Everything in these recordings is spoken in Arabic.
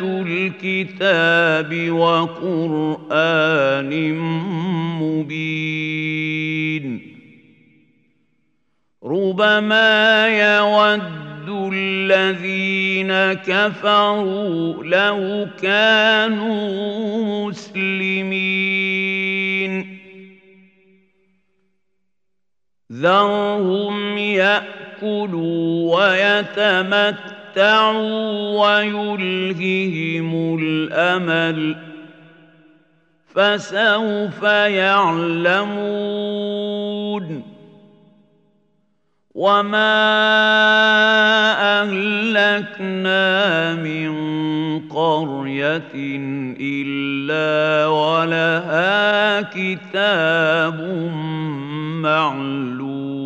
الكتاب وقرآن مبين. ربما يود الذين كفروا لو كانوا مسلمين. ذرهم يأكلوا ويتمتعوا ويلههم الأمل فسوف يعلمون وما أهلكنا من قرية إلا ولها كتاب معلوم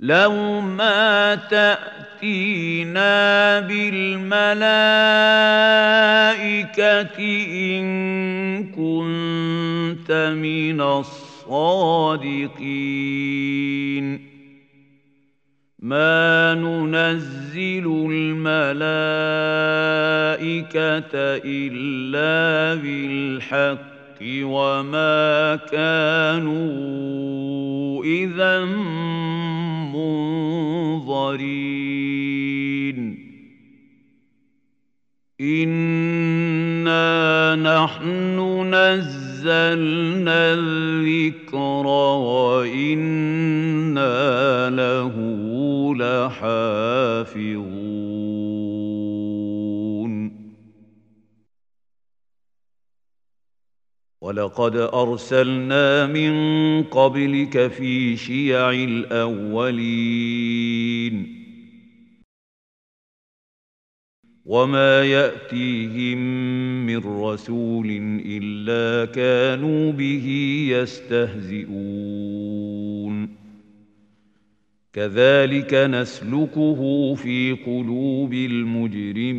لو ما تأتينا بالملائكة إن كنت من الصادقين ما ننزل الملائكة إلا بالحق وما كانوا إذا منظرين. إنا نحن نزلنا الذكر وإنا له لحافظون. ولقد أرسلنا من قبلك في شيع الأولين. وما يأتيهم من رسول إلا كانوا به يستهزئون. كذلك نسلكه في قلوب المجرمين.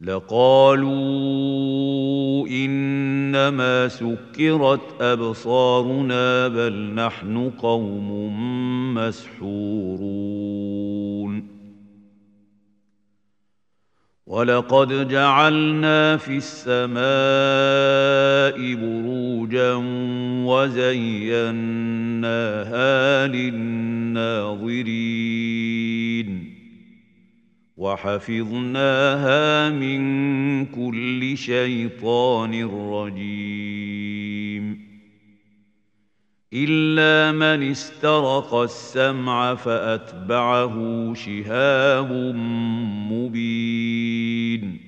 لقالوا إنما سكرت أبصارنا بل نحن قوم مسحورون. ولقد جعلنا في السماء بروجا وزيناها للناظرين. وحفظناها من كل شيطان رجيم. إلا من استرق السمع فأتبعه شهاب مبين.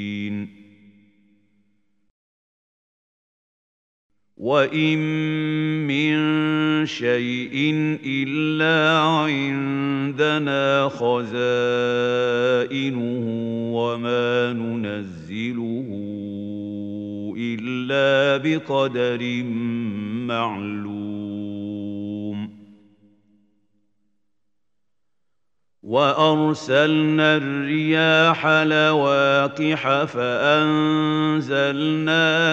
وان من شيء الا عندنا خزائنه وما ننزله الا بقدر معلوم وأرسلنا الرياح لواقح فأنزلنا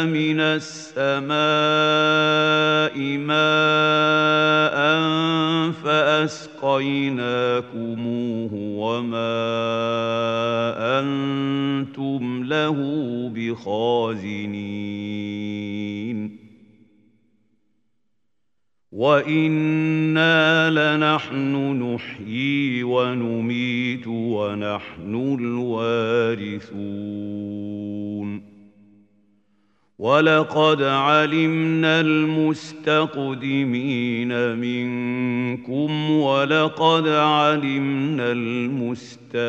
من السماء ماء فأسقيناكموه وما أنتم له بخازنين. وأنا لنحن نحيي ونميت ونحن الوارثون ولقد علمنا المستقدمين منكم ولقد علمنا المستاخرين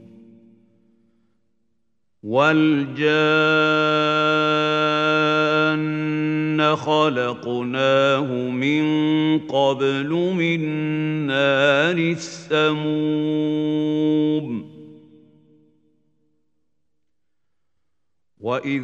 والجان خلقناه من قبل من نار السموم واذ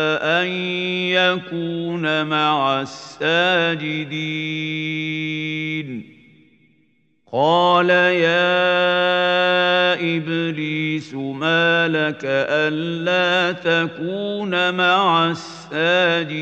يكون مع الساجدين. قال يا إبليس ما لك ألا تكون مع الساجدين.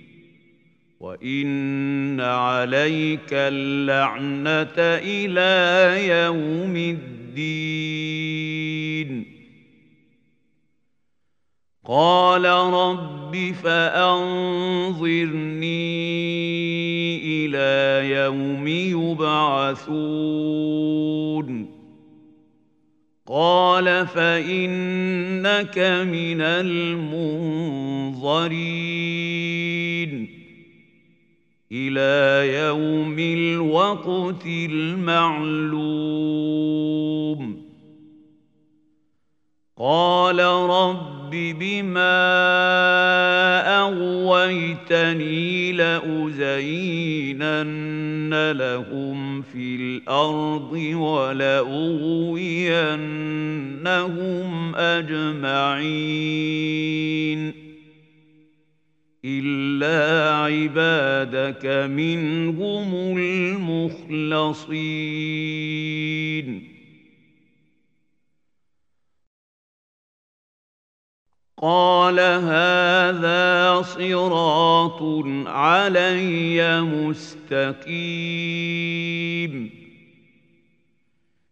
وان عليك اللعنه إلى يوم الدين قال رب فانظرني إلى يوم يبعثون قال فانك من المنظرين إلى يوم الوقت المعلوم. قال رب بما أغويتني لأزينن لهم في الأرض ولأغوينهم أجمعين. الا عبادك منهم المخلصين قال هذا صراط علي مستقيم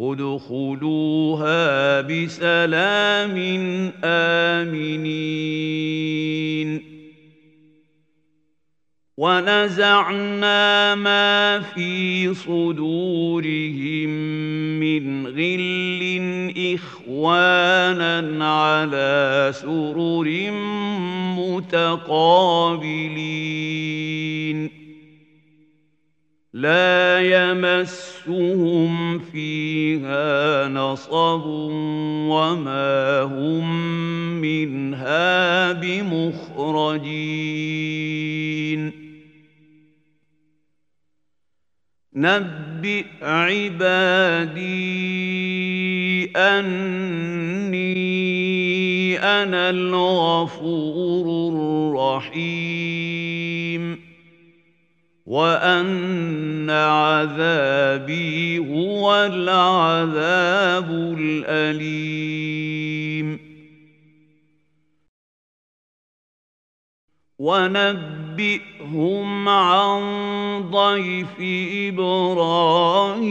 ادخلوها بسلام آمنين. ونزعنا ما في صدورهم من غل إخوانا على سرر متقابلين. لا يمسهم فيها نصب وما هم منها بمخرجين. نبئ عبادي أني أنا الغفور الرحيم. وان عذابي هو العذاب الاليم ونبئهم عن ضيف إبراهيم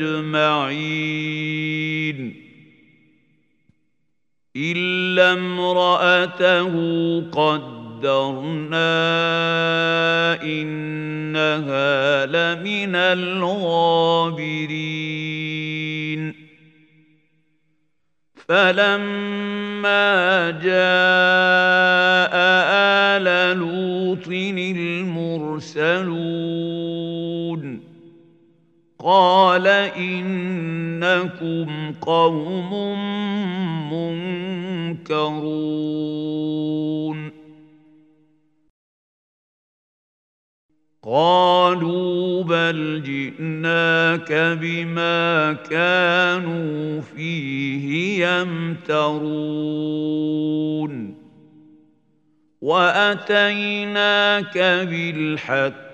لمنجوهم أجمعين. إلا امرأته قدرنا إنها لمن الغابرين. فلما جاء آل لوط المرسلون قال إنكم قوم منكرون. قالوا بل جئناك بما كانوا فيه يمترون. وأتيناك بالحق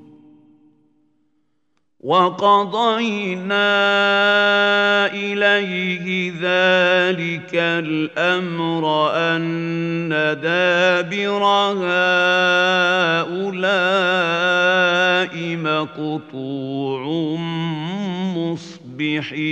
وقضينا إليه ذلك الأمر أن دابر هؤلاء مقطوع مصبحين.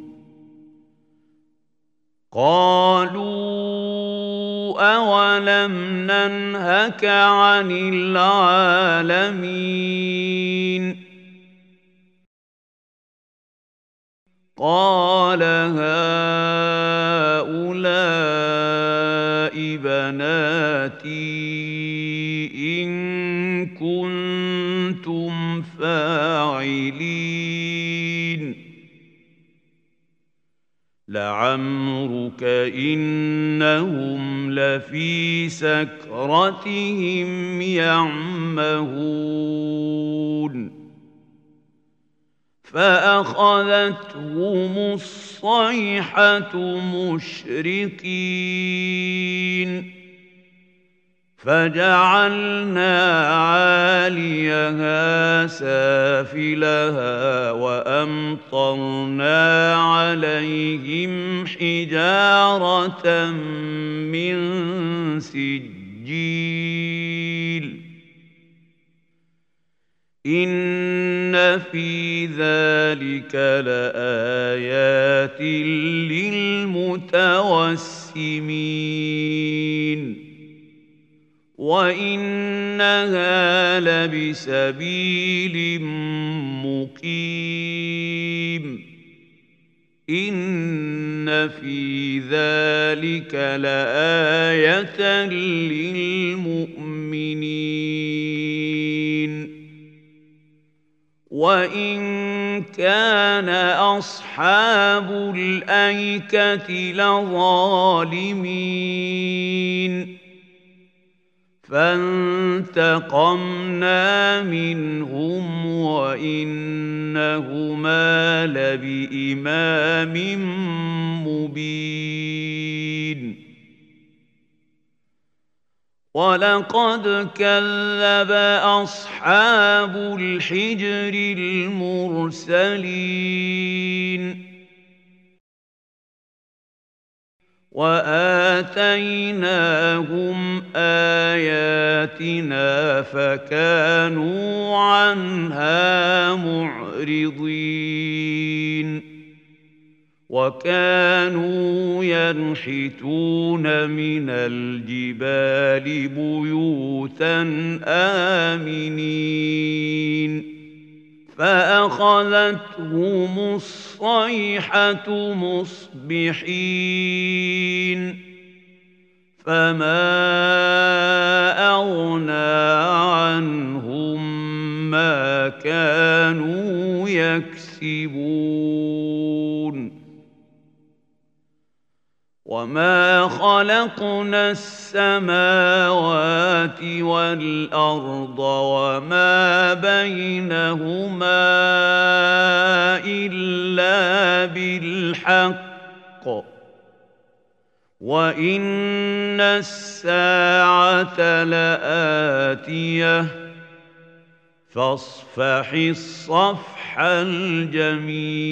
قالوا أولم ننهك عن العالمين؟ قال هؤلاء بناتي إن كنتم فاعلين. لعمرك إنهم لفي سكرتهم يعمهون. فأخذتهم الصيحة مشرقين. فجعلنا عاليها سافلها وأمطرنا عليهم حجارة من سجيل. إن في ذلك لآيات للمتوسمين. وانها لبسبيل مقيم ان في ذلك لايه للمؤمنين وان كان اصحاب الايكه لظالمين فانتقمنا منهم وإنهما لبإمام مبين. ولقد كذب أصحاب الحجر المرسلين. وآتيناهم آياتنا فكانوا عنها معرضين. وكانوا ينحتون من الجبال بيوتا آمنين. فأخذتهم الصيحة مصبحين فما أغنى عنهم ما كانوا يكسبون وما خلقنا السماوات والارض وما بينهما الا بالحق وان الساعة لاتيه فاصفح الصفح الجميل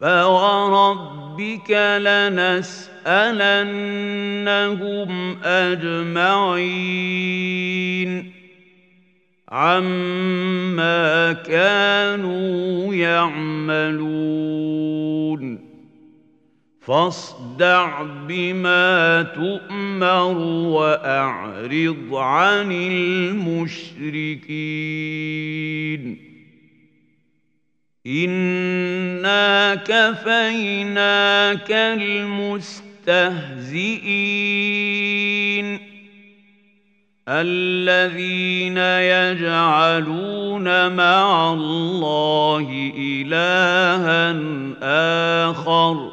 فوربك لنسألنهم أجمعين عما كانوا يعملون فاصدع بما تؤمر واعرض عن المشركين انا كفيناك المستهزئين الذين يجعلون مع الله الها اخر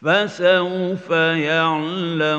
فسوف يعلمون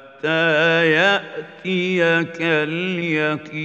يأتيك اليقين.